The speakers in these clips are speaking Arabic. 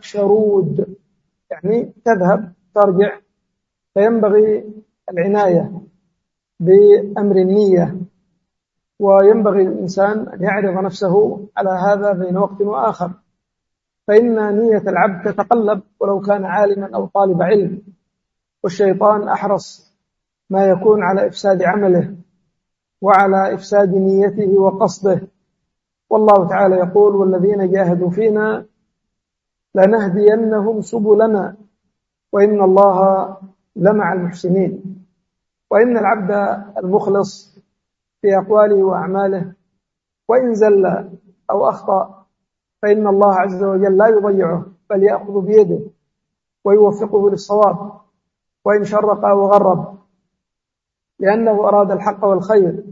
شرود. يعني تذهب ترجع. فينبغي العناية بأمر النية. وينبغي الإنسان أن يعرض نفسه على هذا بين وقت وآخر. فإن نية العبد تتقلب ولو كان عالما أو طالب علم. والشيطان أحرص ما يكون على إفساد عمله وعلى إفساد نيته وقصده. والله تعالى يقول والذين جاهدوا فينا لنهدينهم سبلنا وإن الله لمع المحسنين. وإن العبد المخلص في أقواله وأعماله وإن زل أو أخطأ فإن الله عز وجل لا يضيعه بل يأخذ بيده ويوفقه للصواب وإن شرق وغرب لأنه أراد الحق والخير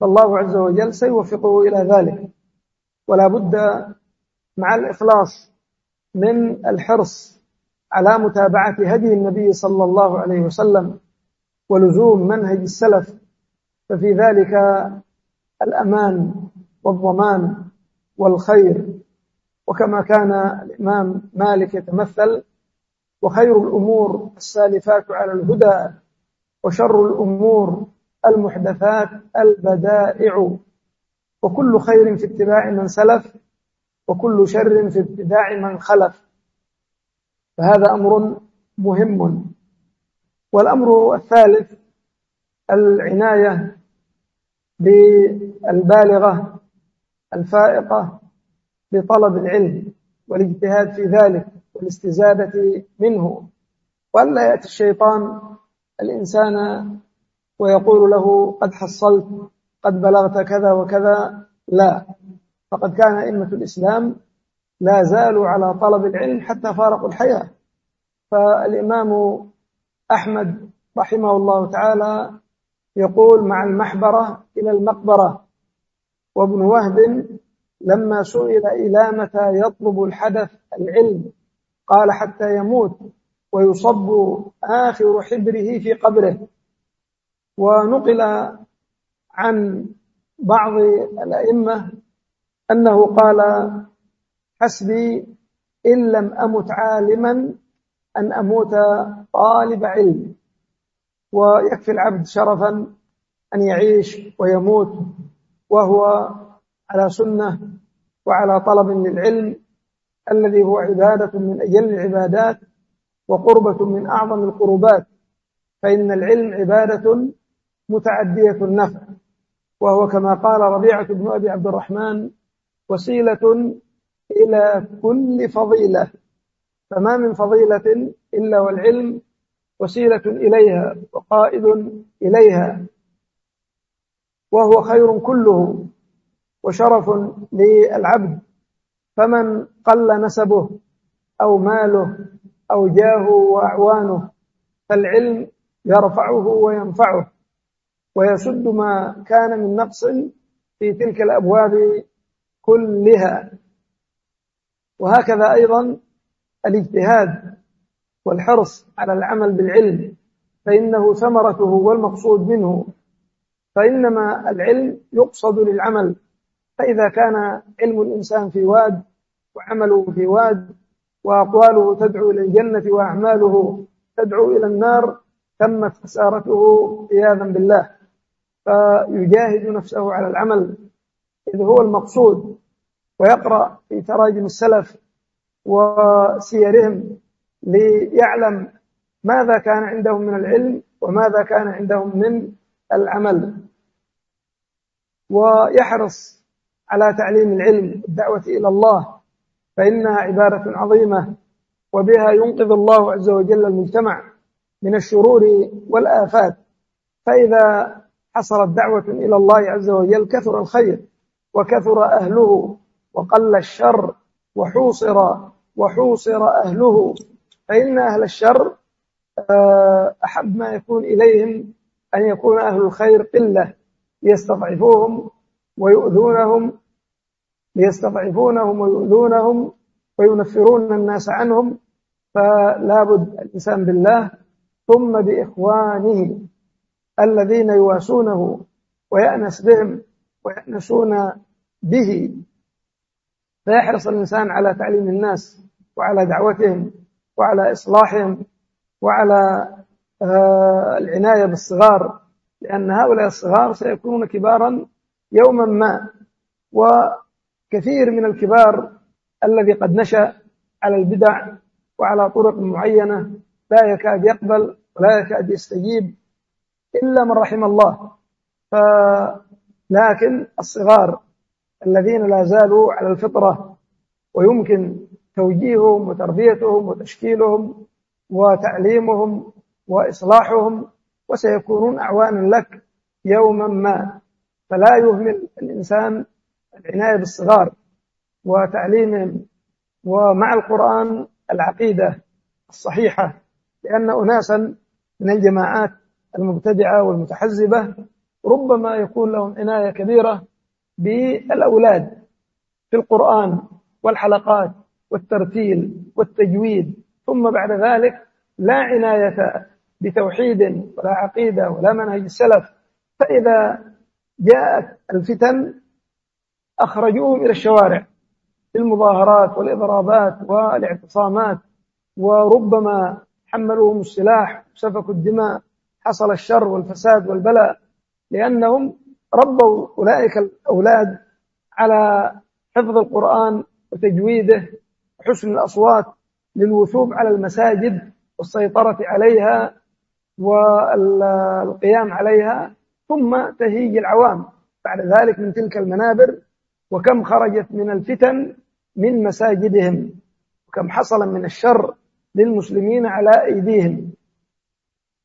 فالله عز وجل سيوفقه إلى ذلك. ولا بد مع الإخلاص من الحرص على متابعة هدي النبي صلى الله عليه وسلم ولزوم منهج السلف ففي ذلك الأمان والضمان والخير. وكما كان الإمام مالك يتمثل وخير الأمور السالفات على الهدى وشر الأمور المحدثات البدائع. وكل خير في اتباع من سلف وكل شر في ابتداع من خلف فهذا أمر مهم. والأمر الثالث العناية بالبالغة الفائقة بطلب العلم والاجتهاد في ذلك والاستزادة منه. وألا يأتي الشيطان الإنسان ويقول له قد حصلت قد بلغت كذا وكذا. لا. فقد كان أئمة الإسلام لا زالوا على طلب العلم حتى فارقوا الحياة. فالإمام أحمد رحمه الله تعالى يقول مع المحبرة إلى المقبرة. وابن وهب لما سئل إلى متى يطلب الحدث العلم قال حتى يموت ويصب آخر حبره في قبره. ونقل عن بعض الأئمة أنه قال حسبي إن لم أمت عالما أن أموت طالب علم ويكفي العبد شرفا أن يعيش ويموت وهو على سنة وعلى طلب للعلم الذي هو عبادة من أجل العبادات وقربة من أعظم القربات. فإن العلم عبادة متعدية النفع وهو كما قال ربيعة بن أبي عبد الرحمن وسيلة إلى كل فضيلة فما من فضيلة إلا والعلم وسيلة إليها وقائد إليها وهو خير كله وشرف للعبد فمن قل نسبه أو ماله أو جاهه وأعوانه فالعلم يرفعه وينفعه ويسد ما كان من نقص في تلك الأبواب كلها. وهكذا أيضا الاجتهاد والحرص على العمل بالعلم فإنه ثمرته والمقصود منه. فإنما العلم يقصد للعمل. فإذا كان علم الإنسان في واد وعمله في واد وأقواله تدعو إلى الجنة وأعماله تدعو إلى النار تمت خسارته عياذا بالله. فيجاهد نفسه على العمل. إذ هو المقصود ويقرأ في تراجم السلف وسيرهم ليعلم ماذا كان عندهم من العلم وماذا كان عندهم من العمل. ويحرص على تعليم العلم الدعوة إلى الله فإنها عبارة عظيمة وبها ينقذ الله عز وجل المجتمع من الشرور والآفات. فإذا حصلت دعوة إلى الله عز وجل كثر الخير. وكثر أهله وقل الشر وحوصر وحوصر أهله. فإن أهل الشر آه، أحب ما يكون إليهم أن يكون أهل الخير قلة ليستضعفوهم ويؤذونهم ليستضعفونهم ويؤذونهم وينفرون الناس عنهم فلا بد الإنسان بالله. ثم بإخوانه الذين يواسونه ويأنس بهم ويأنسون به. فيحرص الإنسان على تعليم الناس وعلى دعوتهم وعلى إصلاحهم وعلى آه، العناية بالصغار لأن هؤلاء الصغار سيكونون كبارا يوما ما وكثير من الكبار الذي قد نشأ على البدع وعلى طرق معينة لا يكاد يقبل ولا يكاد يستجيب إلا من رحم الله. لكن الصغار الذين لا زالوا على الفطرة ويمكن توجيههم وتربيتهم وتشكيلهم وتعليمهم وإصلاحهم وسيكونون أعوانا لك يوما ما. فلا يهمل الإنسان العناية بالصغار وتعليمهم ومع القرآن العقيدة الصحيحة لأن أناسا من الجماعات المبتدعة والمتحزبة ربما يكون لهم عناية كبيرة بالأولاد في القرآن والحلقات والترتيل والتجويد. ثم بعد ذلك لا عناية بتوحيد ولا عقيدة ولا منهج السلف. فإذا جاءت الفتن أخرجوهم إلى الشوارع المظاهرات والإضرابات والاعتصامات. وربما حملوهم السلاح وسفكوا الدماء حصل الشر والفساد والبلاء لأنهم ربوا أولئك الأولاد على حفظ القرآن وتجويده وحسن الأصوات للوثوب على المساجد والسيطرة عليها والقيام عليها ثم تهيج العوام. بعد ذلك من تلك المنابر وكم خرجت من الفتن من مساجدهم وكم حصل من الشر للمسلمين على أيديهم.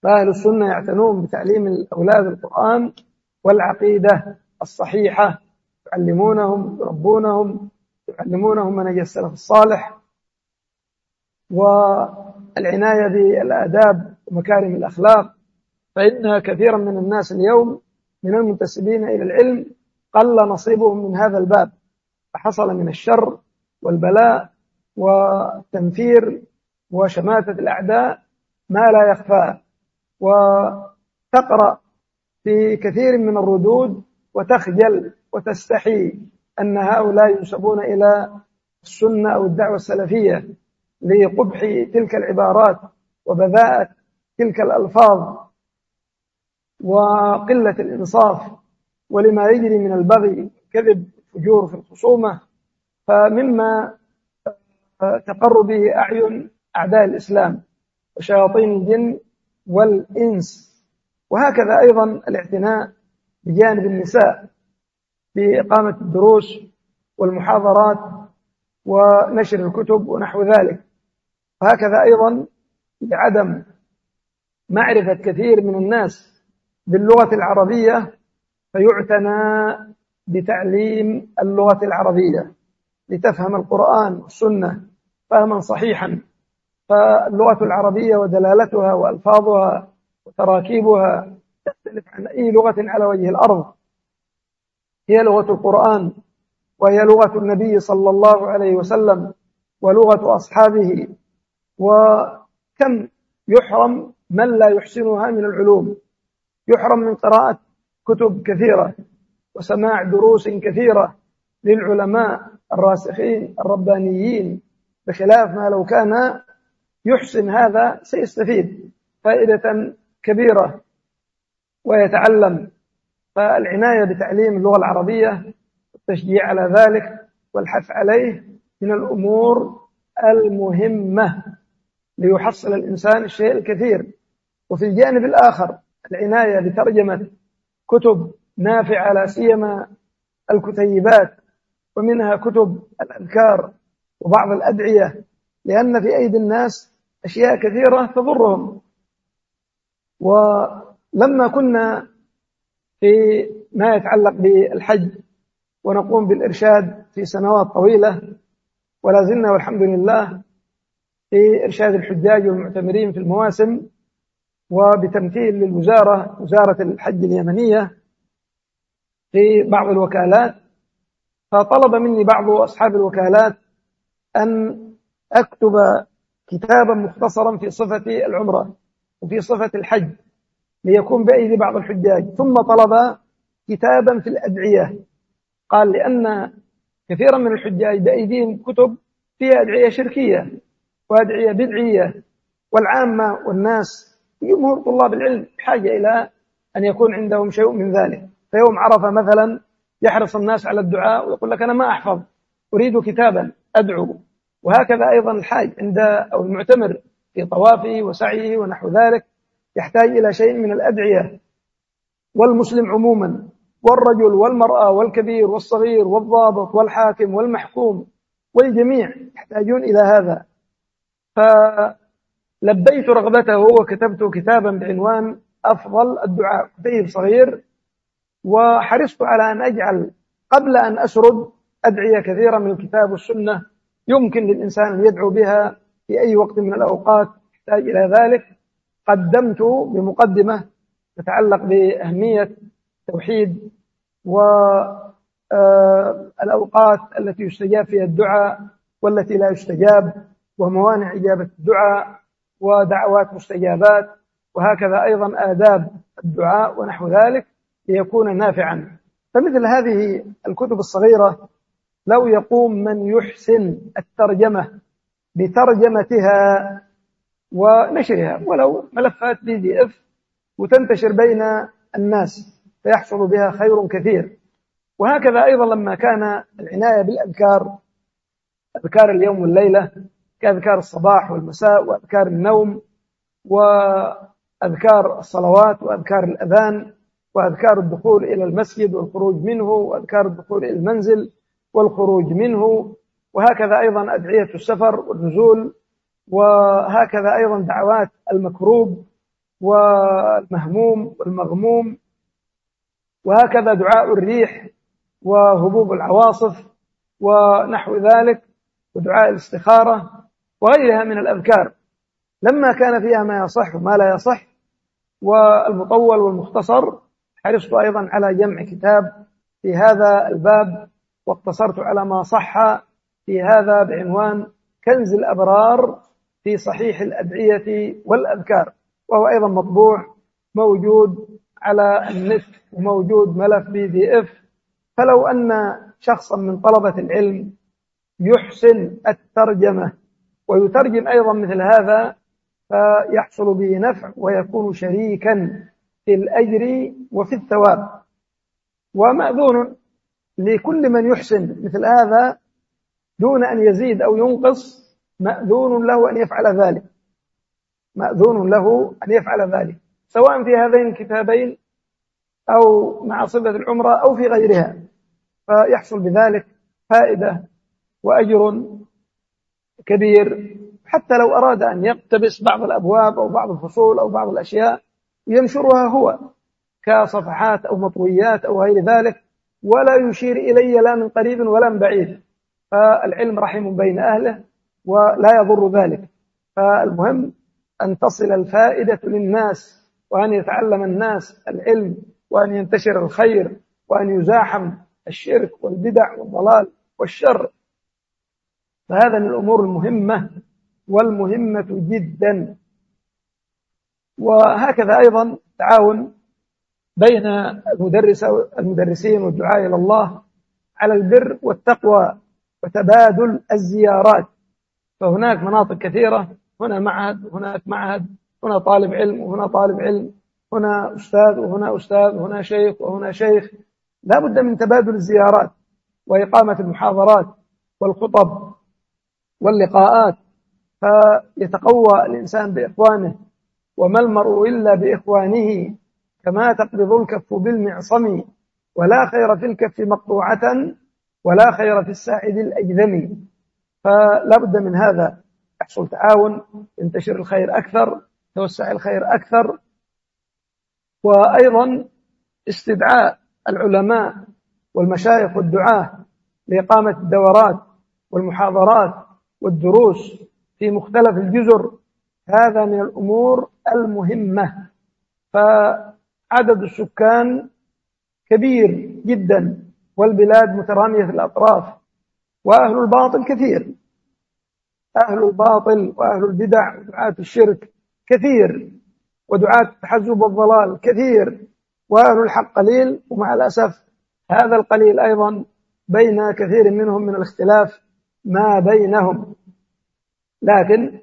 فأهل السنة يعتنون بتعليم الأولاد القرآن والعقيدة الصحيحة يعلمونهم يربونهم يعلمونهم منهج السلف الصالح والعناية بالآداب ومكارم الأخلاق. فإن كثيرا من الناس اليوم من المنتسبين إلى العلم قل نصيبهم من هذا الباب فحصل من الشر والبلاء والتنفير وشماتة الأعداء ما لا يخفى. وتقرأ في كثير من الردود وتخجل وتستحي أن هؤلاء ينسبون إلى السنة أو الدعوة السلفية لقبح تلك العبارات وبذاءة تلك الألفاظ وقلة الإنصاف ولما يجري من البغي كذب فجور في الخصومة فمما تقر به أعين أعداء الإسلام وشياطين الجن والإنس. وهكذا أيضا الاعتناء بجانب النساء بإقامة الدروس والمحاضرات ونشر الكتب ونحو ذلك. وهكذا أيضا بعدم معرفة كثير من الناس باللغة العربية فيعتنى بتعليم اللغة العربية لتفهم القرآن والسنة فهما صحيحا. فاللغة العربية ودلالتها وألفاظها وتراكيبها تختلف عن أي لغة على وجه الأرض. هي لغة القرآن وهي لغة النبي صلى الله عليه وسلم ولغة أصحابه. وكم يحرم من لا يحسنها من العلوم. يحرم من قراءة كتب كثيرة وسماع دروس كثيرة للعلماء الراسخين الربانيين بخلاف ما لو كان يحسن هذا سيستفيد. فائدة كبيرة ويتعلم فالعناية بتعليم اللغة العربية والتشجيع على ذلك والحث عليه من الأمور المهمة ليحصل الإنسان الشيء الكثير. وفي الجانب الآخر العناية بترجمة كتب نافعة لا سيما الكتيبات ومنها كتب الأذكار وبعض الأدعية لأن في أيدي الناس أشياء كثيرة تضرهم. ولما كنا في ما يتعلق بالحج ونقوم بالإرشاد في سنوات طويلة ولا زلنا والحمد لله في إرشاد الحجاج والمعتمرين في المواسم وبتمثيل للوزارة وزارة الحج اليمنية في بعض الوكالات. فطلب مني بعض أصحاب الوكالات أن أكتب كتابا مختصرا في صفة العمرة. وفي صفة الحج ليكون بأيدي بعض الحجاج. ثم طلب كتابا في الأدعية. قال لأن كثيرا من الحجاج بأيديهم كتب فيها أدعية شركية وأدعية بدعية والعامة والناس جمهور طلاب العلم بحاجة إلى أن يكون عندهم شيء من ذلك. فيوم عرفة مثلا يحرص الناس على الدعاء ويقول لك أنا ما أحفظ أريد كتابا أدعو. وهكذا أيضا الحاج عند أو المعتمر في طوافه وسعيه ونحو ذلك يحتاج إلى شيء من الأدعية. والمسلم عموما والرجل والمرأة والكبير والصغير والضابط والحاكم والمحكوم والجميع يحتاجون إلى هذا. فلبيت رغبته وكتبت كتابا بعنوان أفضل الدعاء. كتيب صغير. وحرصت على أن أجعل قبل أن أسرد أدعية كثيرة من الكتاب والسنة يمكن للإنسان أن يدعو بها في أي وقت من الأوقات يحتاج إلى ذلك قدمت بمقدمة تتعلق بأهمية التوحيد والأوقات التي يستجاب فيها الدعاء والتي لا يستجاب وموانع إجابة الدعاء ودعوات مستجابات وهكذا أيضا آداب الدعاء ونحو ذلك ليكون نافعا. فمثل هذه الكتب الصغيرة لو يقوم من يحسن الترجمة بترجمتها ونشرها. ولو ملفات بي دي اف وتنتشر بين الناس فيحصل بها خير كثير. وهكذا أيضا لما كان العناية بالأذكار أذكار اليوم والليلة كأذكار الصباح والمساء وأذكار النوم وأذكار الصلوات وأذكار الأذان وأذكار الدخول إلى المسجد والخروج منه وأذكار الدخول إلى المنزل والخروج منه وهكذا أيضا أدعية السفر والنزول وهكذا أيضا دعوات المكروب والمهموم والمغموم وهكذا دعاء الريح وهبوب العواصف ونحو ذلك ودعاء الاستخارة وغيرها من الأذكار. لما كان فيها ما يصح وما لا يصح والمطول والمختصر حرصت أيضا على جمع كتاب في هذا الباب واقتصرت على ما صح في هذا بعنوان كنز الأبرار في صحيح الأدعية والأذكار وهو أيضا مطبوع موجود على النت وموجود ملف بي دي إف. فلو أن شخصا من طلبة العلم يحسن الترجمة ويترجم أيضا مثل هذا فيحصل به نفع ويكون شريكا في الأجر وفي الثواب. ومأذون لكل من يحسن مثل هذا دون أن يزيد أو ينقص مأذون له أن يفعل ذلك. مأذون له أن يفعل ذلك. سواء في هذين الكتابين أو مع صفة العمرة أو في غيرها. فيحصل بذلك فائدة وأجر كبير. حتى لو أراد أن يقتبس بعض الأبواب أو بعض الفصول أو بعض الأشياء ينشرها هو كصفحات أو مطويات أو غير ذلك ولا يشير إلي لا من قريب ولا من بعيد. فالعلم رحم بين أهله ولا يضر ذلك. فالمهم أن تصل الفائدة للناس وأن يتعلم الناس العلم وأن ينتشر الخير وأن يزاحم الشرك والبدع والضلال والشر. فهذا من الأمور المهمة والمهمة جدا. وهكذا أيضا تعاون بين المدرس المدرسين والدعاء إلى الله على البر والتقوى. وتبادل الزيارات. فهناك مناطق كثيرة هنا معهد وهناك معهد هنا طالب علم وهنا طالب علم هنا أستاذ وهنا أستاذ وهنا شيخ وهنا شيخ. لا بد من تبادل الزيارات وإقامة المحاضرات والخطب واللقاءات. فيتقوى الإنسان بإخوانه وما المرء إلا بإخوانه كما تقبض الكف بالمعصم ولا خير في الكف مقطوعة ولا خير في الساعد الأجذم. فلا بد من هذا. يحصل تعاون ينتشر الخير أكثر توسع الخير أكثر. وأيضا استدعاء العلماء والمشايخ والدعاة لإقامة الدورات والمحاضرات والدروس في مختلف الجزر. هذا من الأمور المهمة. فعدد السكان كبير جدا. والبلاد مترامية الأطراف وأهل الباطل كثير. أهل الباطل وأهل البدع ودعاة الشرك كثير ودعاة التحزب والضلال كثير وأهل الحق قليل ومع الأسف هذا القليل أيضا بين كثير منهم من الاختلاف ما بينهم. لكن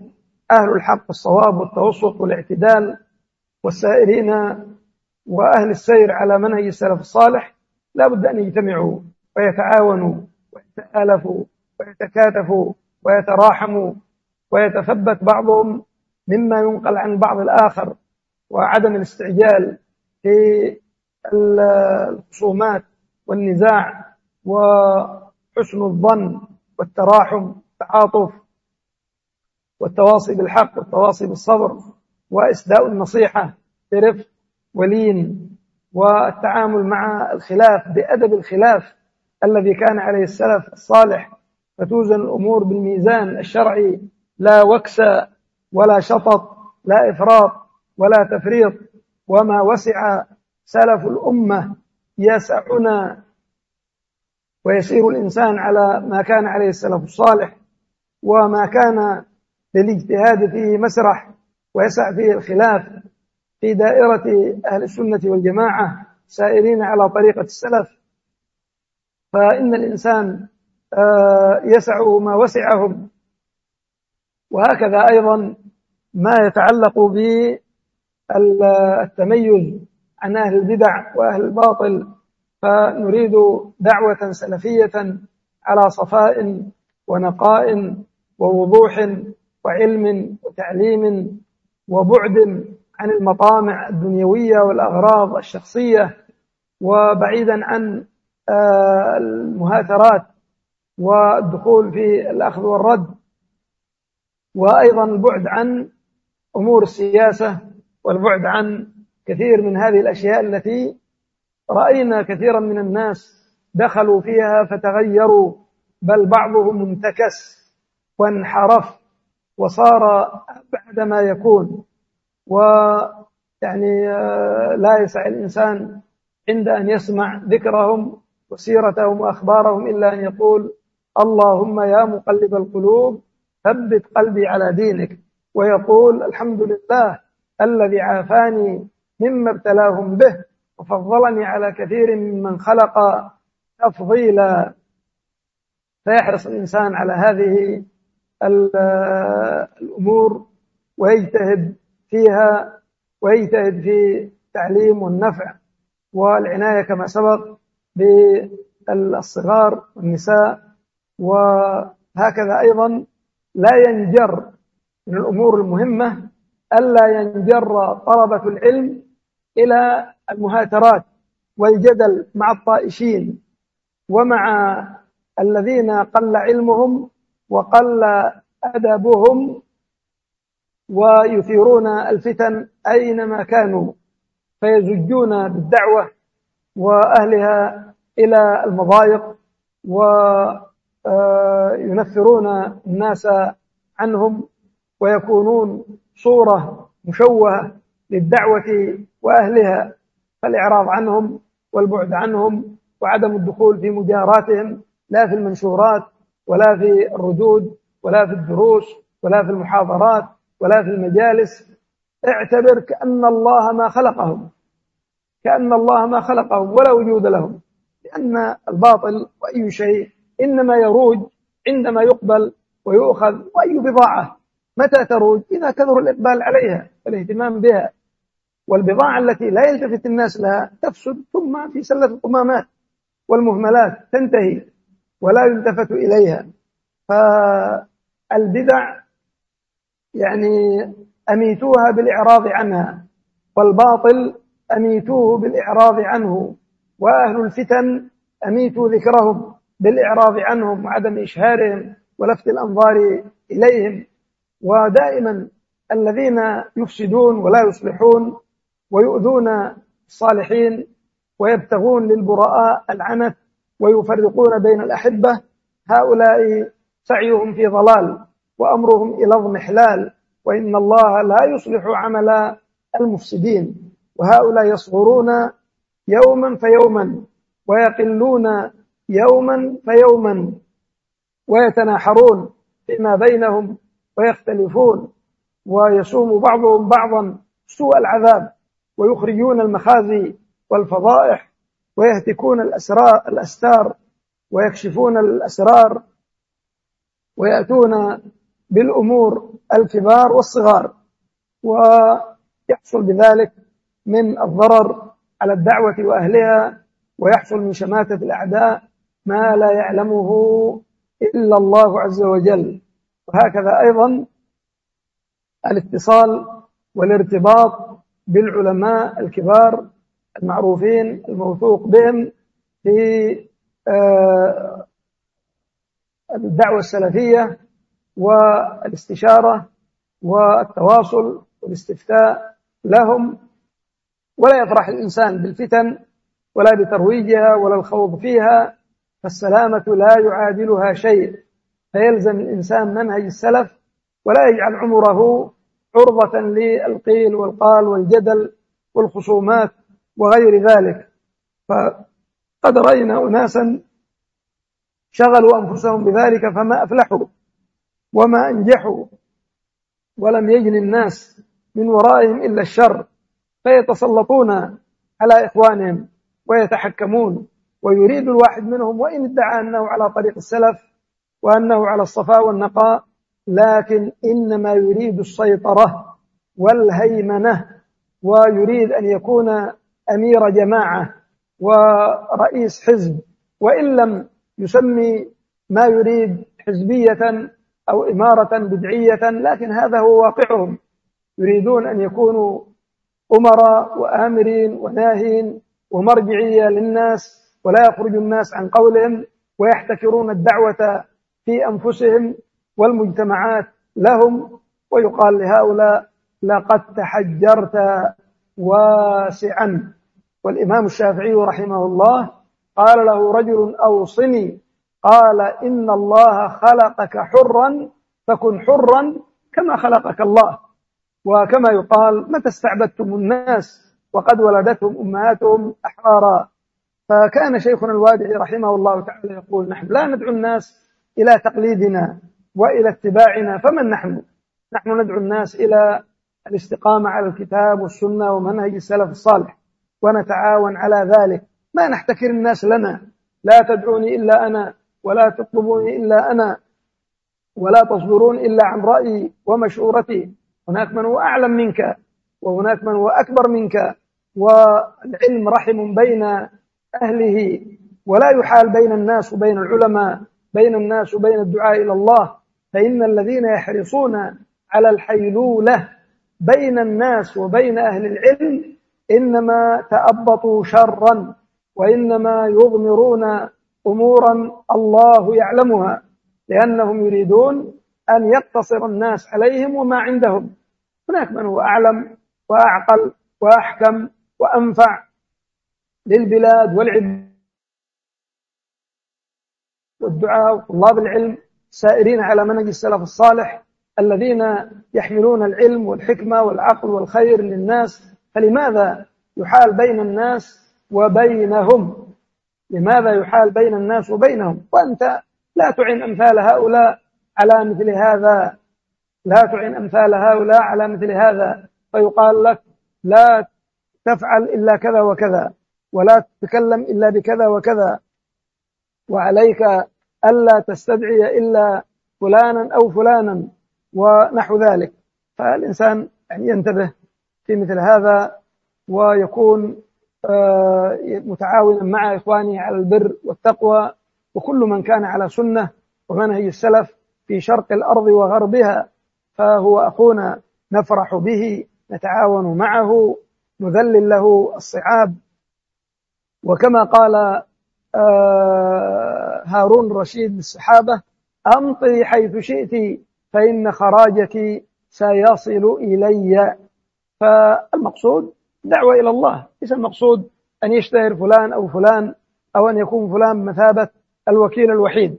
أهل الحق والصواب والتوسط والاعتدال والسائرين وأهل السير على منهج السلف الصالح لا بد أن يجتمعوا ويتعاونوا ويتآلفوا ويتكاتفوا ويتراحموا ويتثبت بعضهم مما ينقل عن بعض الآخر وعدم الاستعجال في الخصومات والنزاع وحسن الظن والتراحم والتعاطف والتواصي بالحق والتواصي بالصبر وإسداء النصيحة برفق ولين. والتعامل مع الخلاف بأدب الخلاف الذي كان عليه السلف الصالح. فتوزن الأمور بالميزان الشرعي. لا وكس ولا شطط لا إفراط ولا تفريط. وما وسع سلف الأمة يسعنا ويسير الإنسان على ما كان عليه السلف الصالح. وما كان للاجتهاد فيه مسرح ويسع فيه الخلاف. في دائرة أهل السنة والجماعة سائرين على طريقة السلف. فإن الإنسان آه، يسعه ما وسعهم. وهكذا أيضا ما يتعلق بالتميز عن أهل البدع وأهل الباطل. فنريد دعوة سلفية على صفاء ونقاء ووضوح وعلم وتعليم وبعد عن المطامع الدنيوية والأغراض الشخصية وبعيدا عن آه، المهاترات والدخول في الأخذ والرد وأيضا البعد عن أمور السياسة والبعد عن كثير من هذه الأشياء التي رأينا كثيرا من الناس دخلوا فيها فتغيروا بل بعضهم انتكس وانحرف وصار أبعد ما يكون. ويعني آه، لا يسع الإنسان عند أن يسمع ذكرهم وسيرتهم وأخبارهم إلا أن يقول اللهم يا مقلب القلوب ثبت قلبي على دينك. ويقول الحمد لله الذي عافاني مما ابتلاهم به وفضلني على كثير ممن خلق تفضيلا. فيحرص الإنسان على هذه الأمور ويجتهد فيها ويجتهد في التعليم والنفع والعناية كما سبق بالصغار والنساء وهكذا أيضا لا ينجر من الأمور المهمة ألا ينجر طلبة العلم إلى المهاترات والجدل مع الطائشين ومع الذين قل علمهم وقل أدبهم ويثيرون الفتن أينما كانوا فيزجون بالدعوة وأهلها إلى المضايق وينفرون الناس عنهم ويكونون صورة مشوهة للدعوة وأهلها فالإعراض عنهم والبعد عنهم وعدم الدخول في مجاراتهم لا في المنشورات ولا في الردود ولا في الدروس ولا في المحاضرات ولا في المجالس اعتبر كأن الله ما خلقهم كأن الله ما خلقهم ولا وجود لهم لأن الباطل وأي شيء إنما يروج عندما يقبل ويؤخذ وأي بضاعة. متى تروج؟ إذا كثر الإقبال عليها والاهتمام بها. والبضاعة التي لا يلتفت الناس لها تفسد ثم في سلة القمامات والمهملات تنتهي ولا يلتفت إليها. فالبدع يعني أميتوها بالإعراض عنها والباطل أميتوه بالإعراض عنه وأهل الفتن أميتوا ذكرهم بالإعراض عنهم وعدم إشهارهم ولفت الأنظار إليهم. ودائما الذين يفسدون ولا يصلحون ويؤذون الصالحين ويبتغون للبراء العنت ويفرقون بين الأحبة هؤلاء سعيهم في ضلال. وأمرهم إلى اضمحلال وإن الله لا يصلح عمل المفسدين. وهؤلاء يصغرون يوما فيوما ويقلون يوما فيوما ويتناحرون فيما بينهم ويختلفون. ويسوم بعضهم بعضا سوء العذاب ويخرجون المخازي والفضائح ويهتكون الأسرار الأستار ويكشفون الأسرار ويأتون بالأمور الكبار والصغار ويحصل بذلك من الضرر على الدعوة وأهلها ويحصل من شماتة الأعداء ما لا يعلمه إلا الله عز وجل. وهكذا أيضا الاتصال والارتباط بالعلماء الكبار المعروفين الموثوق بهم في آه، الدعوة السلفية والاستشارة والتواصل والاستفتاء لهم ولا يفرح الإنسان بالفتن ولا بترويجها ولا الخوض فيها فالسلامة لا يعادلها شيء. فيلزم الإنسان منهج السلف ولا يجعل عمره عرضة للقيل والقال والجدل والخصومات وغير ذلك. فقد رأينا أناسا شغلوا أنفسهم بذلك فما أفلحوا. وما أنجحوا ولم يجن الناس من ورائهم إلا الشر فيتسلطون على إخوانهم ويتحكمون ويريد الواحد منهم وإن ادعى أنه على طريق السلف وأنه على الصفاء والنقاء لكن إنما يريد السيطرة والهيمنة ويريد أن يكون أمير جماعة ورئيس حزب وإن لم يسمي ما يريد حزبية أو إمارة بدعية لكن هذا هو واقعهم. يريدون أن يكونوا أمراء وآمرين وناهين ومرجعية للناس ولا يخرج الناس عن قولهم ويحتكرون الدعوة في أنفسهم والمجتمعات لهم ويقال لهؤلاء لقد تحجرت واسعا. والإمام الشافعي رحمه الله قال له رجل أوصني قال إن الله خلقك حرا فكن حرا كما خلقك الله. وكما يقال متى استعبدتم الناس وقد ولدتهم أمهاتهم أحرارا. فكان شيخنا الوادعي رحمه الله تعالى يقول نحن لا ندعو الناس إلى تقليدنا وإلى اتباعنا فمن نحن؟ نحن ندعو الناس إلى الاستقامة على الكتاب والسنة ومنهج السلف الصالح ونتعاون على ذلك. ما نحتكر الناس لنا. لا تدعوني إلا أنا. ولا تطلبوني إلا أنا ولا تصبرون إلا عن رأيي ومشورتي. هناك من هو أعلم منك وهناك من هو أكبر منك والعلم رحم بين أهله ولا يحال بين الناس وبين العلماء بين الناس وبين الدعاء إلى الله. فإن الذين يحرصون على الحيلولة بين الناس وبين أهل العلم إنما تأبطوا شرا وإنما يضمرون أمورا الله يعلمها لأنهم يريدون أن يقتصر الناس عليهم وما عندهم. هناك من هو أعلم وأعقل وأحكم وأنفع للبلاد والعباد والدعاء وطلاب العلم سائرين على منهج السلف الصالح الذين يحملون العلم والحكمة والعقل والخير للناس. فلماذا يحال بين الناس وبينهم؟ لماذا يحال بين الناس وبينهم؟ وأنت لا تعين أمثال هؤلاء على مثل هذا لا تعين أمثال هؤلاء على مثل هذا فيقال لك لا تفعل إلا كذا وكذا ولا تتكلم إلا بكذا وكذا وعليك ألا تستدعي إلا فلانا أو فلانا ونحو ذلك. فالإنسان يعني ينتبه في مثل هذا ويكون متعاونا مع إخوانه على البر والتقوى وكل من كان على سنة ومنهج السلف في شرق الأرض وغربها فهو أخونا نفرح به نتعاون معه نذلل له الصعاب. وكما قال آه، هارون الرشيد للصحابة أمطي حيث شئت فإن خراجك سيصل إلي. فالمقصود دعوة إلى الله. ليس المقصود أن يشتهر فلان أو فلان أو أن يكون فلان بمثابة الوكيل الوحيد.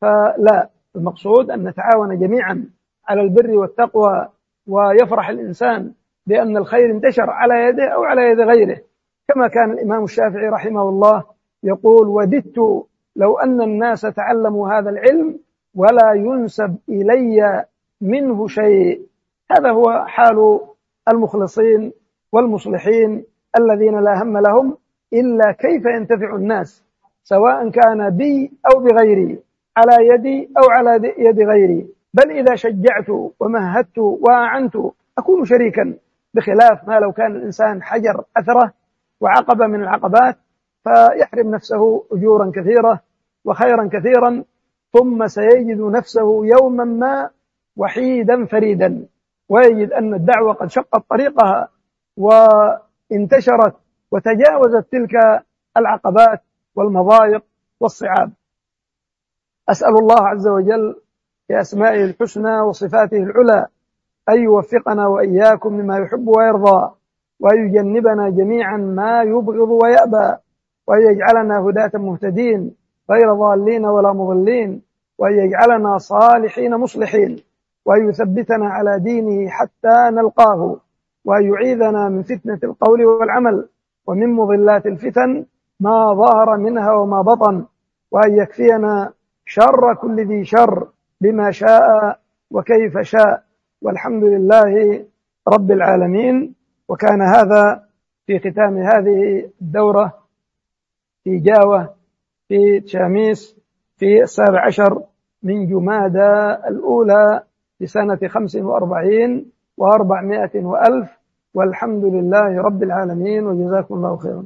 فلا المقصود أن نتعاون جميعا على البر والتقوى ويفرح الإنسان بأن الخير انتشر على يده أو على يد غيره. كما كان الإمام الشافعي رحمه الله يقول وددت لو أن الناس تعلموا هذا العلم ولا ينسب إلي منه شيء. هذا هو حال المخلصين والمصلحين الذين لا هم لهم إلا كيف ينتفع الناس سواء كان بي أو بغيري على يدي أو على يد غيري. بل إذا شجعت ومهدت وأعنت أكون شريكا بخلاف ما لو كان الإنسان حجر أثره وعقبة من العقبات فيحرم نفسه أجورا كثيرة وخيرا كثيرا ثم سيجد نفسه يوما ما وحيدا فريدا. ويجد أن الدعوة قد شقت طريقها وانتشرت وتجاوزت تلك العقبات والمضايق والصعاب. أسأل الله عز وجل بأسمائه الحسنى وصفاته العلى أن يوفقنا وإياكم لما يحب ويرضى وأن يجنبنا جميعا ما يبغض ويأبى وأن يجعلنا هداة مهتدين غير ضالين ولا مضلين وأن يجعلنا صالحين مصلحين وأن يثبتنا على دينه حتى نلقاه. وأن يعيذنا من فتنة القول والعمل ومن مضلات الفتن ما ظهر منها وما بطن وأن يكفينا شر كل ذي شر بما شاء وكيف شاء والحمد لله رب العالمين وكان هذا في ختام هذه الدورة في جاوة في تشاميس في السابع عشر من جمادى الأولى لسنة خمس وأربعين وأربعمائة وألف والحمد لله رب العالمين وجزاكم الله خيرا.